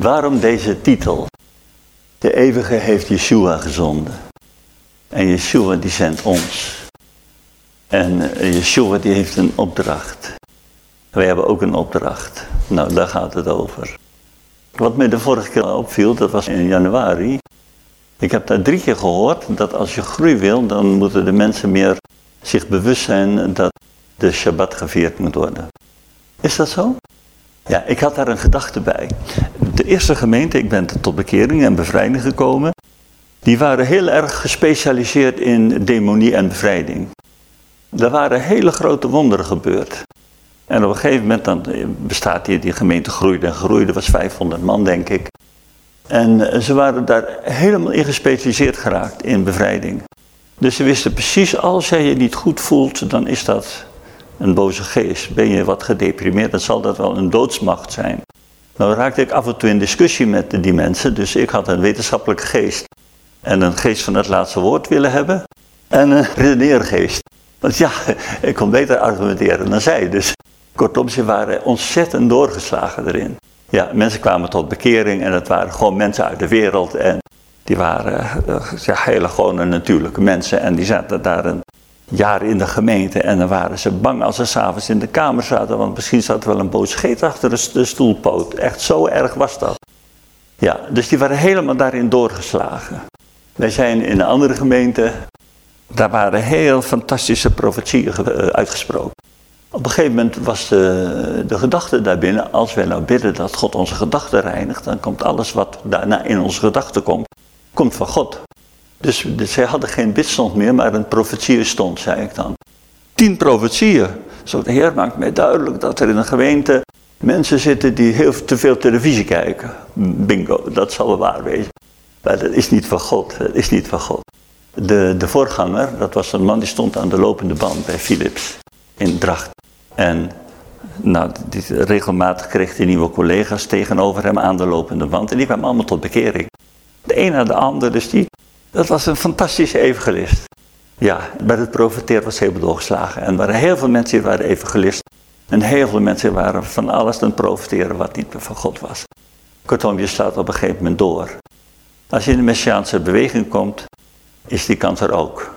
Waarom deze titel? De eeuwige heeft Yeshua gezonden. En Yeshua die zendt ons. En eh, Yeshua die heeft een opdracht. Wij hebben ook een opdracht. Nou, daar gaat het over. Wat me de vorige keer opviel, dat was in januari. Ik heb daar drie keer gehoord dat als je groei wil, dan moeten de mensen meer zich bewust zijn dat de Shabbat gevierd moet worden. Is dat zo? Ja, ik had daar een gedachte bij. De eerste gemeente, ik ben tot bekering en bevrijding gekomen, die waren heel erg gespecialiseerd in demonie en bevrijding. Er waren hele grote wonderen gebeurd. En op een gegeven moment dan bestaat die, die gemeente groeide en groeide, was 500 man denk ik. En eh, ze waren daar helemaal in gespecialiseerd geraakt in bevrijding. Dus ze wisten precies, als jij je niet goed voelt, dan is dat een boze geest. Ben je wat gedeprimeerd, dan zal dat wel een doodsmacht zijn. Nou raakte ik af en toe in discussie met die mensen, dus ik had een wetenschappelijke geest. En een geest van het laatste woord willen hebben. En een redeneergeest. Want ja, ik kon beter argumenteren dan zij. Dus kortom, ze waren ontzettend doorgeslagen erin. Ja, mensen kwamen tot bekering en het waren gewoon mensen uit de wereld. En die waren uh, ja, hele gewone natuurlijke mensen. En die zaten daar een jaar in de gemeente. En dan waren ze bang als ze s'avonds in de kamer zaten. Want misschien zat er wel een boos scheet achter de stoelpoot. Echt zo erg was dat. Ja, dus die waren helemaal daarin doorgeslagen. Wij zijn in een andere gemeente. Daar waren heel fantastische profetieën eh, uitgesproken. Op een gegeven moment was de, de gedachte daarbinnen, als wij nou bidden dat God onze gedachten reinigt, dan komt alles wat daarna in onze gedachten komt, komt van God. Dus, zij hadden geen bidstond meer, maar een profetie stond, zei ik dan. Tien profetieën. Zo, de Heer maakt mij duidelijk dat er in een gemeente mensen zitten die heel te veel televisie kijken. Bingo, dat zal wel waar wezen. Maar dat is niet van God, dat is niet van God. De, de voorganger, dat was een man die stond aan de lopende band bij Philips in Dracht. En nou, die, regelmatig kreeg hij nieuwe collega's tegenover hem aan de lopende band. En die kwamen allemaal tot bekering. De een na de ander, dus die, dat was een fantastische evangelist. Ja, bij het profeteren was heel doorgeslagen. En er waren heel veel mensen die waren evangelist. En heel veel mensen waren van alles aan profiteren wat niet van God was. Kortom, je slaat op een gegeven moment door. Als je in de Messiaanse beweging komt, is die kans er ook.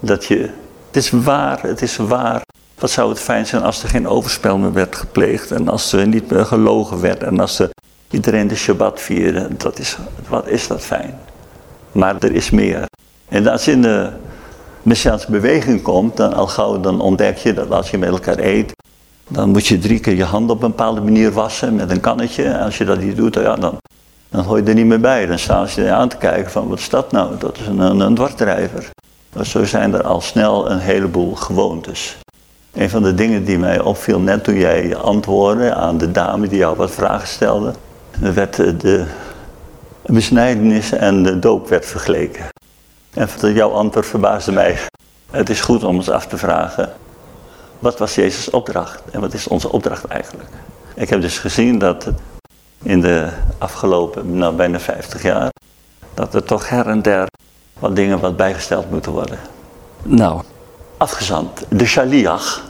Dat je, het is waar, het is waar. Wat zou het fijn zijn als er geen overspel meer werd gepleegd en als er niet meer gelogen werd en als er iedereen de Shabbat vierde. Dat is, wat is dat fijn. Maar er is meer. En als je in de Messiaanse beweging komt, dan al gauw dan ontdek je dat als je met elkaar eet, dan moet je drie keer je handen op een bepaalde manier wassen met een kannetje. Als je dat niet doet, ja, dan, dan hoor je er niet meer bij. Dan staan ze je aan te kijken van wat is dat nou? Dat is een, een, zo zijn er al snel een heleboel gewoontes. Een van de dingen die mij opviel net toen jij antwoordde aan de dame die jou wat vragen stelde, werd de besnijdenis en de doop werd vergeleken. En jouw antwoord verbaasde mij. Het is goed om ons af te vragen, wat was Jezus' opdracht en wat is onze opdracht eigenlijk? Ik heb dus gezien dat in de afgelopen nou, bijna 50 jaar, dat er toch her en der wat dingen wat bijgesteld moeten worden. Nou, afgezand, de shaliach.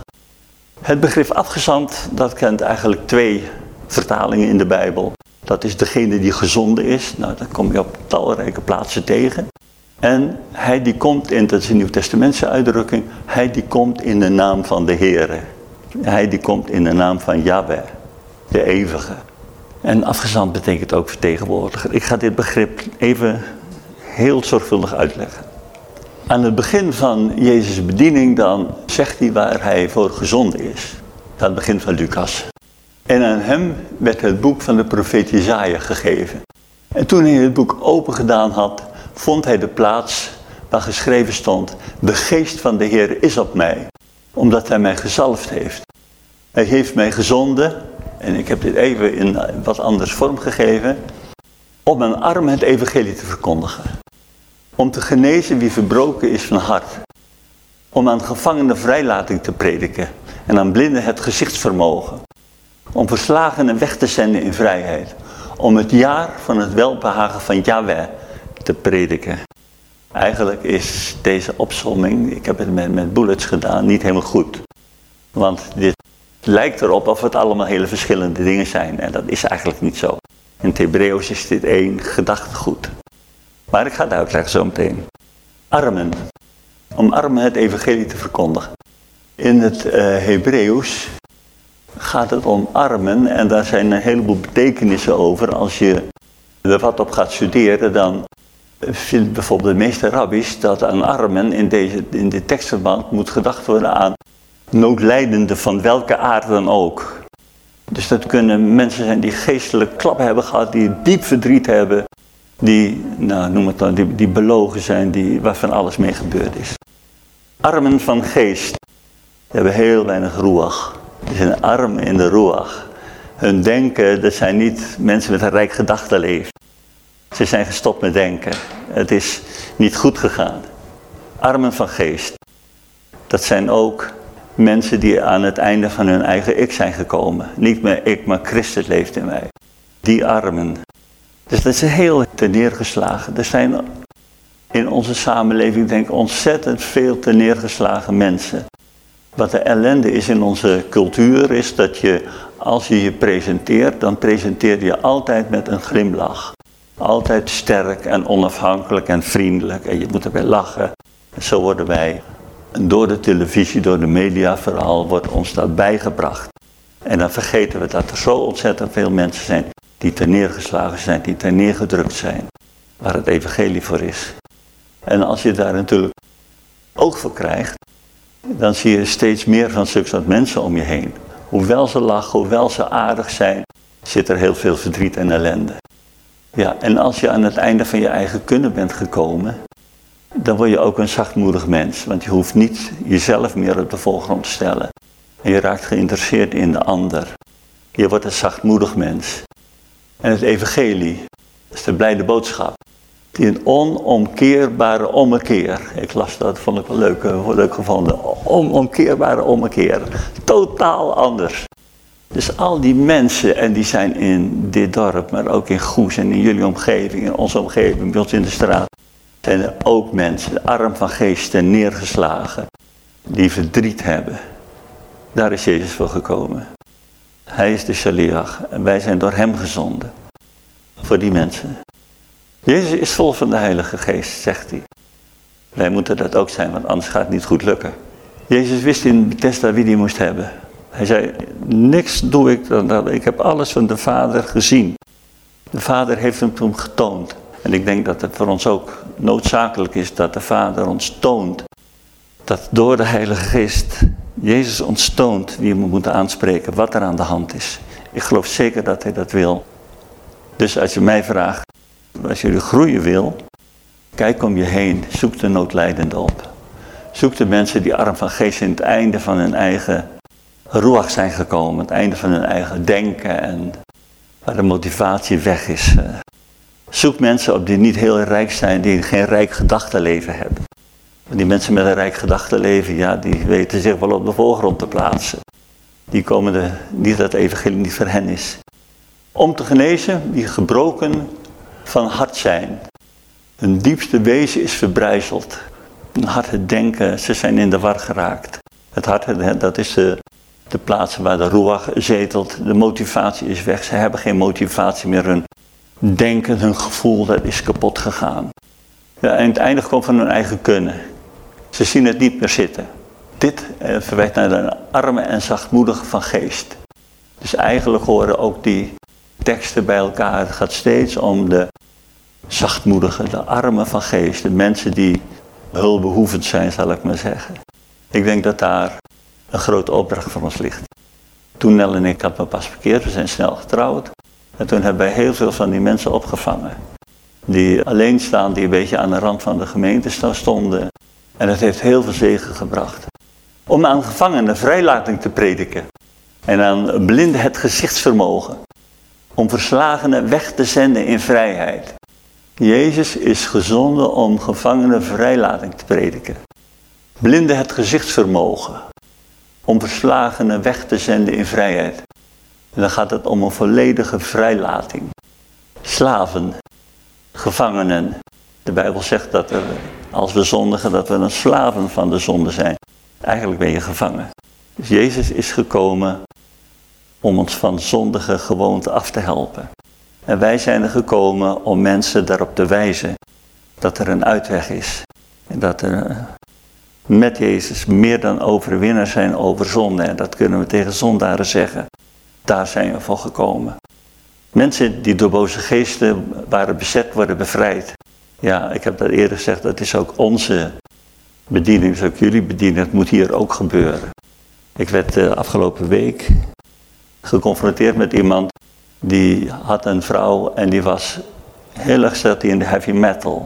Het begrip afgezand, dat kent eigenlijk twee vertalingen in de Bijbel. Dat is degene die gezonden is. Nou, dat kom je op talrijke plaatsen tegen. En hij die komt in, dat is een Nieuw-Testamentse uitdrukking, hij die komt in de naam van de Heere. Hij die komt in de naam van Yahweh, de eeuwige. En afgezand betekent ook vertegenwoordiger. Ik ga dit begrip even heel zorgvuldig uitleggen. Aan het begin van Jezus' bediening dan zegt hij waar hij voor gezonden is. Aan het begin van Lucas. En aan hem werd het boek van de profeet Jezaja gegeven. En toen hij het boek open gedaan had, vond hij de plaats waar geschreven stond, de geest van de Heer is op mij, omdat hij mij gezalfd heeft. Hij heeft mij gezonden, en ik heb dit even in wat anders vorm gegeven, om mijn arm het evangelie te verkondigen. Om te genezen wie verbroken is van hart. Om aan gevangenen vrijlating te prediken en aan blinden het gezichtsvermogen. Om verslagenen weg te zenden in vrijheid. Om het jaar van het welbehagen van Yahweh te prediken. Eigenlijk is deze opsomming, ik heb het met, bullets gedaan, niet helemaal goed. Want dit lijkt erop of het allemaal hele verschillende dingen zijn. En dat is eigenlijk niet zo. In het Hebreeuws is dit één gedachtegoed. Maar ik ga het uitleggen zo meteen. Armen. Om armen het evangelie te verkondigen. In het uh, gaat het om armen en daar zijn een heleboel betekenissen over. Als je er wat op gaat studeren, dan vindt bijvoorbeeld de meeste rabbis dat aan armen in, deze, in dit tekstverband moet gedacht worden aan noodlijdenden van welke aard dan ook. Dus dat kunnen mensen zijn die geestelijk klappen hebben gehad, die diep verdriet hebben, die, nou, noem het dan, die, die belogen zijn, die, waarvan alles mee gebeurd is. Armen van geest hebben heel weinig roeag. Die zijn arm in de roeag. Hun denken, dat zijn niet mensen met een rijk gedachtenleven. Ze zijn gestopt met denken. Het is niet goed gegaan. Armen van geest. Dat zijn ook mensen die aan het einde van hun eigen ik zijn gekomen. Niet meer ik, maar Christus leeft in mij. Die armen. Dus dat is heel neergeslagen. Er zijn in onze samenleving denk ik ontzettend veel neergeslagen mensen. Wat de ellende is in onze cultuur is dat je, als je je presenteert, dan presenteer je altijd met een glimlach. Altijd sterk en onafhankelijk en vriendelijk en je moet erbij lachen. En zo worden wij, door de televisie, door de media vooral, wordt ons dat bijgebracht. En dan vergeten we dat er zo ontzettend veel mensen zijn die ter neergeslagen zijn, die ter neergedrukt zijn. Waar het evangelie voor is. En als je daar natuurlijk oog voor krijgt, dan zie je steeds meer van zulke mensen om je heen. Hoewel ze lachen, hoewel ze aardig zijn, zit er heel veel verdriet en ellende. Ja, en als je aan het einde van je eigen kunnen bent gekomen, dan word je ook een zachtmoedig mens. Want je hoeft niet jezelf meer op de voorgrond te stellen. En je raakt geïnteresseerd in de ander. Je wordt een zachtmoedig mens. En het evangelie, is de blijde boodschap. Die een onomkeerbare ommekeer. Ik las dat, vond ik wel leuk, eh, leuk gevonden. Onomkeerbare ommekeer. Totaal anders. Dus al die mensen, en die zijn in dit dorp, maar ook in Goes en in jullie omgeving, in onze omgeving, bij ons in de straat, zijn er ook mensen, arm van geesten, neergeslagen, die verdriet hebben. Daar is Jezus voor gekomen. Hij is de Shaliach en wij zijn door hem gezonden. Voor die mensen. Jezus is vol van de Heilige Geest, zegt hij. Wij moeten dat ook zijn, want anders gaat het niet goed lukken. Jezus wist in Bethesda wie hij moest hebben. Hij zei, niks doe ik dan dat. Ik heb alles van de Vader gezien. De Vader heeft hem toen getoond. En ik denk dat het voor ons ook noodzakelijk is dat de Vader ons toont. Dat door de Heilige Geest Jezus ons toont wie we moeten aanspreken, wat er aan de hand is. Ik geloof zeker dat hij dat wil. Dus als je mij vraagt, als je groeien wil, kijk om je heen, zoek de noodlijdende op. Zoek de mensen die arm van geest in het einde van hun eigen roeg zijn gekomen, het einde van hun eigen denken en waar de motivatie weg is. Eh. Zoek mensen op die niet heel rijk zijn, die geen rijk gedachtenleven hebben. Die mensen met een rijk gedachtenleven, ja, die weten zich wel op de voorgrond te plaatsen. Die komen de, niet dat evangelie niet voor hen is. Om te genezen, die gebroken van hart zijn. Hun diepste wezen is verbrijzeld. Hun hart, denken, ze zijn in de war geraakt. Het hart, dat is de, de plaats waar de ruach zetelt. De motivatie is weg. Ze hebben geen motivatie meer. Hun denken, hun gevoel, dat is kapot gegaan. Ja, en het eindigt komt van hun eigen kunnen. Ze zien het niet meer zitten. Dit eh, verwijt naar de arme en zachtmoedige van geest. Dus eigenlijk horen ook die teksten bij elkaar. Het gaat steeds om de zachtmoedigen, de armen van geest. De mensen die hulpbehoevend zijn, zal ik maar zeggen. Ik denk dat daar een grote opdracht voor ons ligt. Toen Nel en ik hadden me pas verkeerd, we zijn snel getrouwd. En toen hebben wij heel veel van die mensen opgevangen. Die alleen staan, die een beetje aan de rand van de gemeente stonden. En het heeft heel veel zegen gebracht. Om aan gevangenen vrijlating te prediken. En aan blinden het gezichtsvermogen. Om verslagenen weg te zenden in vrijheid. Jezus is gezonden om gevangenen vrijlating te prediken. Blinden het gezichtsvermogen. Om verslagenen weg te zenden in vrijheid. En dan gaat het om een volledige vrijlating. Slaven, gevangenen. De Bijbel zegt dat als we zondigen, dat we een slaven van de zonde zijn. Eigenlijk ben je gevangen. Dus Jezus is gekomen om ons van zondige gewoonten af te helpen. En wij zijn er gekomen om mensen daarop te wijzen dat er een uitweg is. En dat er eh, met Jezus meer dan overwinnaars zijn over zonde. En dat kunnen we tegen zondaren zeggen. Daar zijn we voor gekomen. Mensen die door boze geesten waren bezet, worden bevrijd. Ja, ik heb dat eerder gezegd, dat is ook onze bediening, dat is ook jullie bediening. Dat moet hier ook gebeuren. Ik werd de eh, afgelopen week geconfronteerd met iemand die had een vrouw en die was heel erg zat in de heavy metal.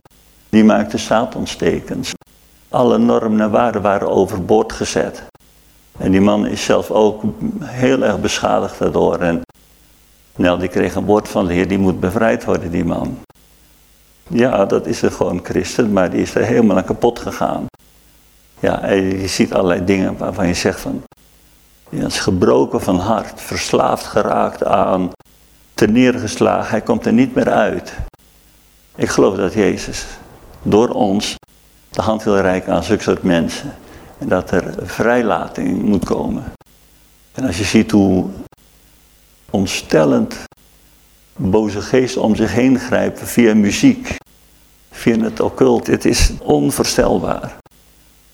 Die maakte zaatontstekens. Alle normen en waarden waren overboord gezet. En die man is zelf ook heel erg beschadigd daardoor. En Nel die kreeg een woord van de Heer, die moet bevrijd worden, die man. Ja, dat is er gewoon christen, maar die is er helemaal aan kapot gegaan. Ja, je ziet allerlei dingen waarvan je zegt van, hij is gebroken van hart, verslaafd geraakt aan, ten neergeslagen, hij komt er niet meer uit. Ik geloof dat Jezus door ons de hand wil reiken aan zulke soort mensen. En dat er vrijlating moet komen. En als je ziet hoe ontstellend boze geesten om zich heen grijpen via muziek, via het occult, dit is onvoorstelbaar.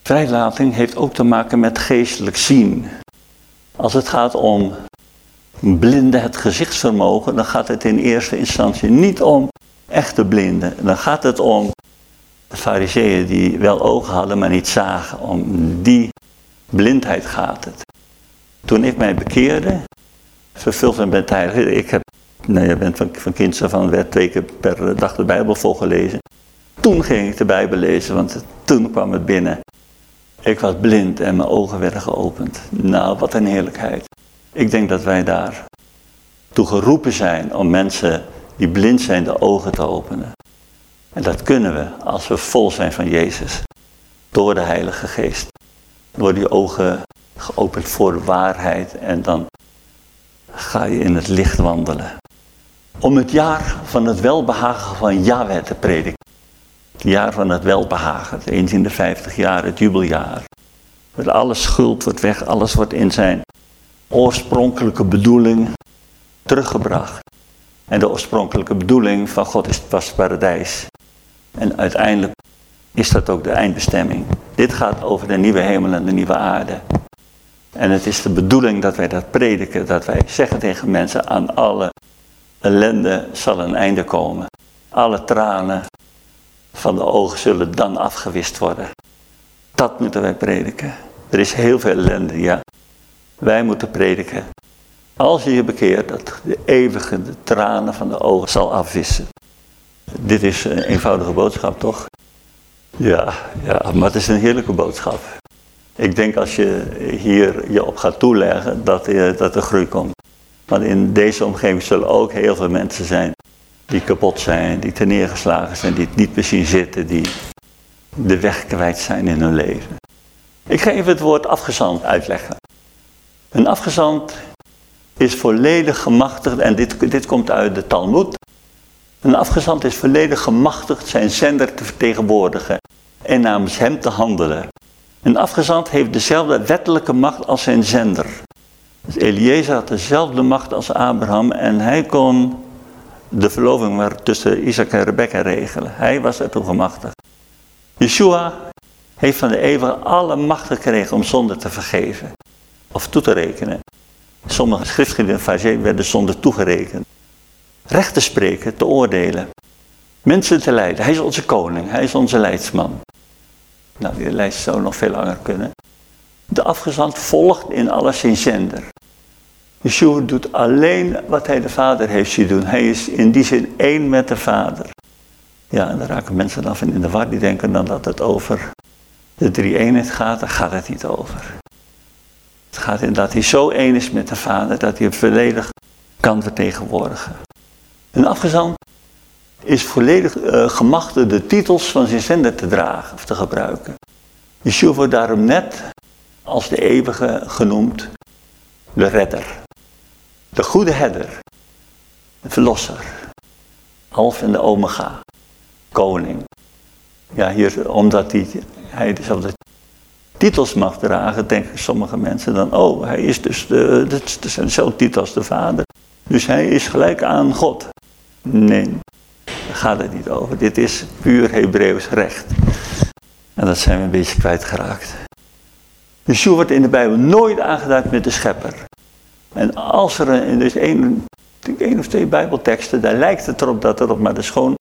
Vrijlating heeft ook te maken met geestelijk zien. Als het gaat om blinden het gezichtsvermogen, dan gaat het in eerste instantie niet om echte blinden. Dan gaat het om de fariseeën die wel ogen hadden, maar niet zagen. Om die blindheid gaat het. Toen ik mij bekeerde, vervuld met heilige, ik heb, nou je bent van, van kinds af aan, werd twee keer per dag de Bijbel volgelezen. Toen ging ik de Bijbel lezen, want toen kwam het binnen. Ik was blind en mijn ogen werden geopend. Nou, wat een heerlijkheid. Ik denk dat wij daar toe geroepen zijn om mensen die blind zijn de ogen te openen. En dat kunnen we als we vol zijn van Jezus. Door de Heilige Geest. Door die ogen geopend voor de waarheid en dan ga je in het licht wandelen. Om het jaar van het welbehagen van Yahweh te prediken. Het jaar van het welbehagen, eens in de 50 jaar, het jubeljaar. Met alle schuld wordt weg, alles wordt in zijn oorspronkelijke bedoeling teruggebracht. En de oorspronkelijke bedoeling van God is, was paradijs. En uiteindelijk is dat ook de eindbestemming. Dit gaat over de nieuwe hemel en de nieuwe aarde. En het is de bedoeling dat wij dat prediken, dat wij zeggen tegen mensen aan alle ellende zal een einde komen. Alle tranen van de ogen zullen dan afgewist worden. Dat moeten wij prediken. Er is heel veel ellende, ja. Wij moeten prediken. Als je je bekeert, dat de eeuwige de tranen van de ogen zal afwissen. Dit is een eenvoudige boodschap, toch? Ja, ja, maar het is een heerlijke boodschap. Ik denk als je hier je op gaat toeleggen, dat, dat er groei komt. Want in deze omgeving zullen ook heel veel mensen zijn die kapot zijn, die ten neergeslagen zijn, die het niet meer zien zitten, die de weg kwijt zijn in hun leven. Ik ga even het woord afgezand uitleggen. Een afgezand is volledig gemachtigd, en dit, dit komt uit de Talmud. Een afgezant is volledig gemachtigd zijn zender te vertegenwoordigen en namens hem te handelen. Een afgezant heeft dezelfde wettelijke macht als zijn zender. Dus Eliezer had dezelfde macht als Abraham en hij kon de verloving tussen Isaac en Rebecca regelen. Hij was ertoe gemachtigd. Yeshua heeft van de eeuwige alle macht gekregen om zonde te vergeven. Of toe te rekenen. Sommige schriftgeleerden werden zonde toegerekend. Recht te spreken, te oordelen. Mensen te leiden. Hij is onze koning. Hij is onze leidsman. Nou, die lijst zou nog veel langer kunnen. De afgezant volgt in alles zijn zender. Yeshua doet alleen wat hij de Vader heeft zien doen. Hij is in die zin één met de Vader. Ja, en dan raken mensen dan in de war. Die denken dan dat het over de drie eenheid gaat. Daar gaat het niet over. Het gaat in dat hij zo één is met de Vader dat hij hem volledig kan vertegenwoordigen. Een afgezant is volledig uh, gemachtigd de titels van zijn zender te dragen of te gebruiken. Yeshua wordt daarom net als de eeuwige genoemd, de redder. De goede herder, de verlosser, half en de omega, koning. Ja, hier, omdat hij, hij dezelfde titels mag dragen, denken sommige mensen dan, oh, hij is dus, de, dat zijn dezelfde titels als de vader. Dus hij is gelijk aan God. Nee, daar gaat het niet over. Dit is puur Hebreeuws recht. En dat zijn we een beetje kwijtgeraakt. Yeshua wordt in de Bijbel nooit aangeduid met de schepper. En als er een, dus één, of twee bijbelteksten, daar lijkt het erop dat erop, maar dat is gewoon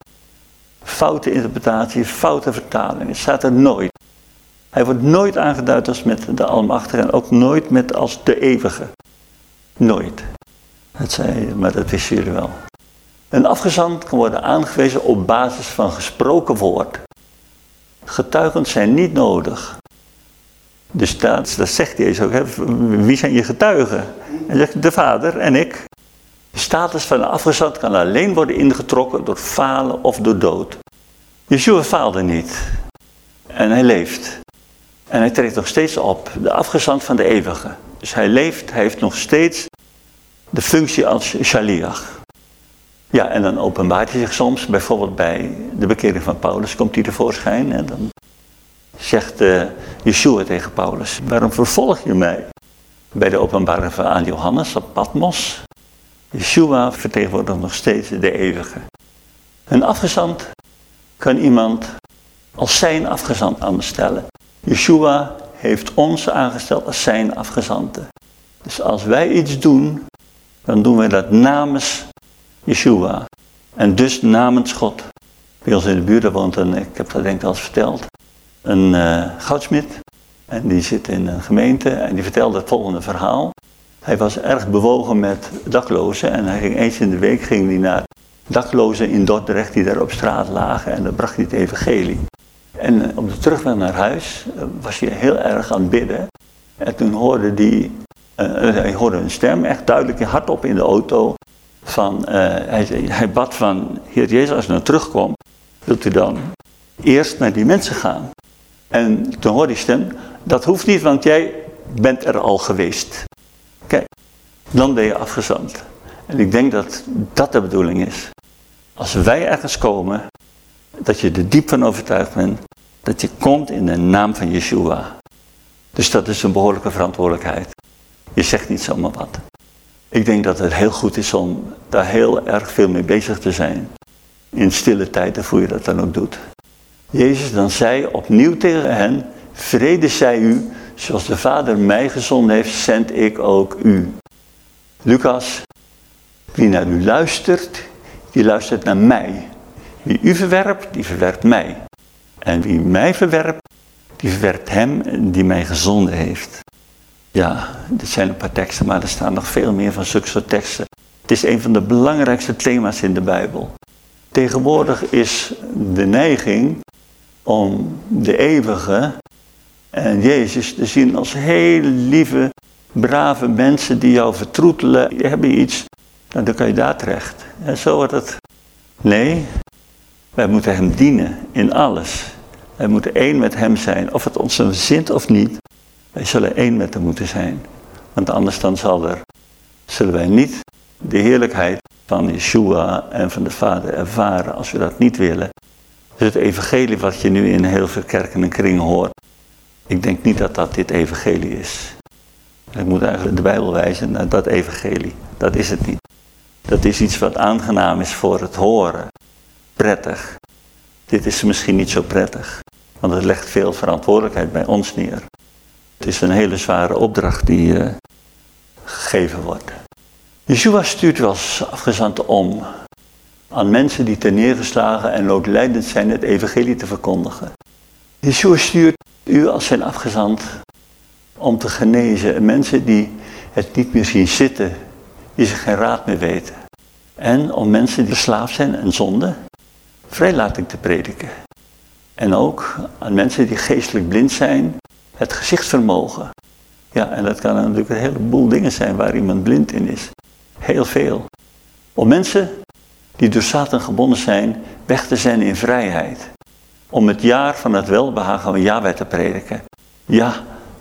foute interpretatie, foute vertaling. Het staat er nooit. Hij wordt nooit aangeduid als met de Almachtige en ook nooit met als de Eeuwige. Nooit. Dat zei, maar dat wisten jullie wel. Een afgezant kan worden aangewezen op basis van gesproken woord. Getuigen zijn niet nodig. De staat, dat zegt Jezus ook, hè, wie zijn je getuigen? En zegt de vader en ik. De status van een afgezant kan alleen worden ingetrokken door falen of door dood. Yeshua faalde niet. En hij leeft. En hij treedt nog steeds op, de afgezant van de eeuwige. Dus hij leeft, hij heeft nog steeds de functie als shaliach. Ja, en dan openbaart hij zich soms, bijvoorbeeld bij de bekering van Paulus komt hij tevoorschijn en dan zegt uh, Yeshua tegen Paulus, waarom vervolg je mij? Bij de openbaring aan Johannes op Patmos. Yeshua vertegenwoordigt nog steeds de eeuwige. Een afgezant kan iemand als zijn afgezant aanstellen. Yeshua heeft ons aangesteld als zijn afgezanten. Dus als wij iets doen, dan doen wij dat namens Yeshua. En dus namens God. Bij ons in de buurt woont een, ik heb dat denk ik al eens verteld, een uh. En die zit in een gemeente en die vertelde het volgende verhaal. Hij was erg bewogen met daklozen en hij ging eens in de week ging hij naar daklozen in Dordrecht die daar op straat lagen en dan bracht hij het evangelie. En eh, op de terugweg naar huis eh, was hij heel erg aan het bidden. En toen hoorde hij, uh, hij hoorde een stem echt duidelijk hardop in de auto. Van, hij, hij bad van, Heer Jezus, als u nou terugkomt, wilt u dan eerst naar die mensen gaan. En toen hoorde die stem, dat hoeft niet, want jij bent er al geweest. Kijk, dan ben je afgezand. En ik denk dat dat de bedoeling is. Als wij ergens komen, dat je er diep van overtuigd bent dat je komt in de naam van Yeshua. Dus dat is een behoorlijke verantwoordelijkheid. Je zegt niet zomaar wat. Ik denk dat het heel goed is om daar heel erg veel mee bezig te zijn. In stille tijd, hoe je dat dan ook doet. Jezus dan zei opnieuw tegen hen, vrede zij u, zoals de Vader mij gezonden heeft, zend ik ook u. Lucas, wie naar u luistert, die luistert naar mij. Wie u verwerpt, die verwerpt mij. En wie mij verwerpt, die verwerpt hem die mij gezonden heeft. Ja, dit zijn een paar teksten, maar er staan nog veel meer van zulke soort teksten. Het is een van de belangrijkste thema's in de Bijbel. Tegenwoordig is de neiging om de eeuwige en Jezus te zien als hele lieve, brave mensen die jou vertroetelen. Je hebt iets, nou, dan kan je daar terecht. En zo wordt het. Nee, wij moeten Hem dienen in alles. Wij moeten één met Hem zijn, of het ons zint of niet. Wij zullen één met Hem moeten zijn. Want anders dan zal er, zullen wij niet de heerlijkheid van Yeshua en van de Vader ervaren als we dat niet willen. Dus het evangelie wat je nu in heel veel kerken en kringen hoort. Ik denk niet dat dat dit evangelie is. Ik moet eigenlijk de Bijbel wijzen naar dat evangelie. Dat is het niet. Dat is iets wat aangenaam is voor het horen prettig. Dit is misschien niet zo prettig, want het legt veel verantwoordelijkheid bij ons neer. Het is een hele zware opdracht die uh, gegeven wordt. Yeshua stuurt wel afgezant om aan mensen die ten neergeslagen en noodlijdend zijn het evangelie te verkondigen. Yeshua stuurt u als zijn afgezant om te genezen. Mensen die het niet meer zien zitten, die zich geen raad meer weten. En om mensen die verslaafd zijn en zonde, vrijlating te prediken. En ook aan mensen die geestelijk blind zijn, het gezichtsvermogen. Ja, en dat kan natuurlijk een heleboel dingen zijn waar iemand blind in is. Heel veel. Om mensen die door Satan gebonden zijn, weg te zijn in vrijheid. Om het jaar van het welbehagen van Yahweh te prediken. Ja,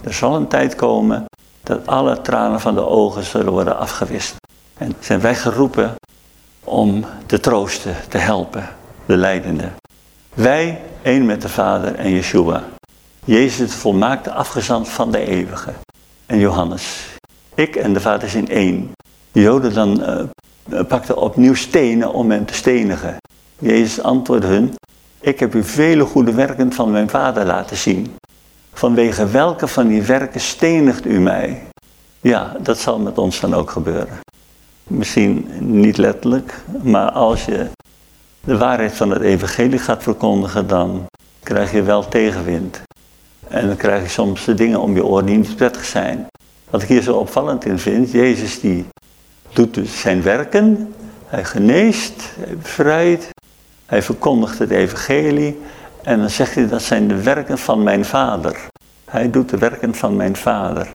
er zal een tijd komen dat alle tranen van de ogen zullen worden afgewist. En zijn wij geroepen om te troosten, te helpen de leidende. Wij, één met de Vader en Yeshua. Jezus het volmaakte afgezand van de eeuwige. En Johannes. Ik en de Vader zijn één. De Joden dan uh, pakten opnieuw stenen om hem te stenigen. Jezus antwoordde hun, ik heb u vele goede werken van mijn vader laten zien. Vanwege welke van die werken stenigt u mij? Ja, dat zal met ons dan ook gebeuren. Misschien niet letterlijk, maar als je de waarheid van het evangelie gaat verkondigen, dan krijg je wel tegenwind. En dan krijg je soms de dingen om je oren die niet prettig zijn. Wat ik hier zo opvallend in vind, Jezus die doet dus zijn werken, hij geneest, hij bevrijdt, hij verkondigt het evangelie en dan zegt hij dat zijn de werken van mijn vader. Hij doet de werken van mijn vader.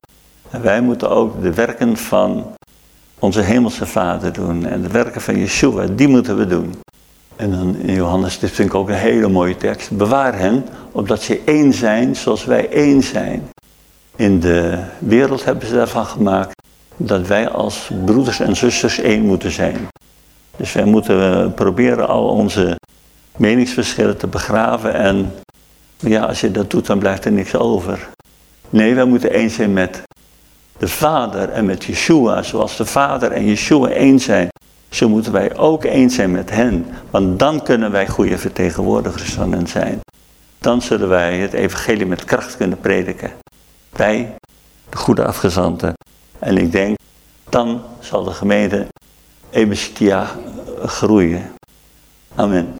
En wij moeten ook de werken van onze hemelse vader doen. En de werken van Yeshua, die moeten we doen. En dan in Johannes, dit vind ik ook een hele mooie tekst. Bewaar hen, opdat ze één zijn zoals wij één zijn. In de wereld hebben ze daarvan gemaakt dat wij als broeders en zusters één moeten zijn. Dus wij moeten proberen al onze meningsverschillen te begraven en ja, als je dat doet dan blijft er niks over. Nee, wij moeten één zijn met de Vader en met Yeshua, zoals de Vader en Yeshua één zijn. Zo moeten wij ook één zijn met hen, want dan kunnen wij goede vertegenwoordigers van hen zijn. Dan zullen wij het evangelie met kracht kunnen prediken. Wij, de goede afgezanten. En ik denk, dan zal de gemeente Ebeschtia groeien. Amen.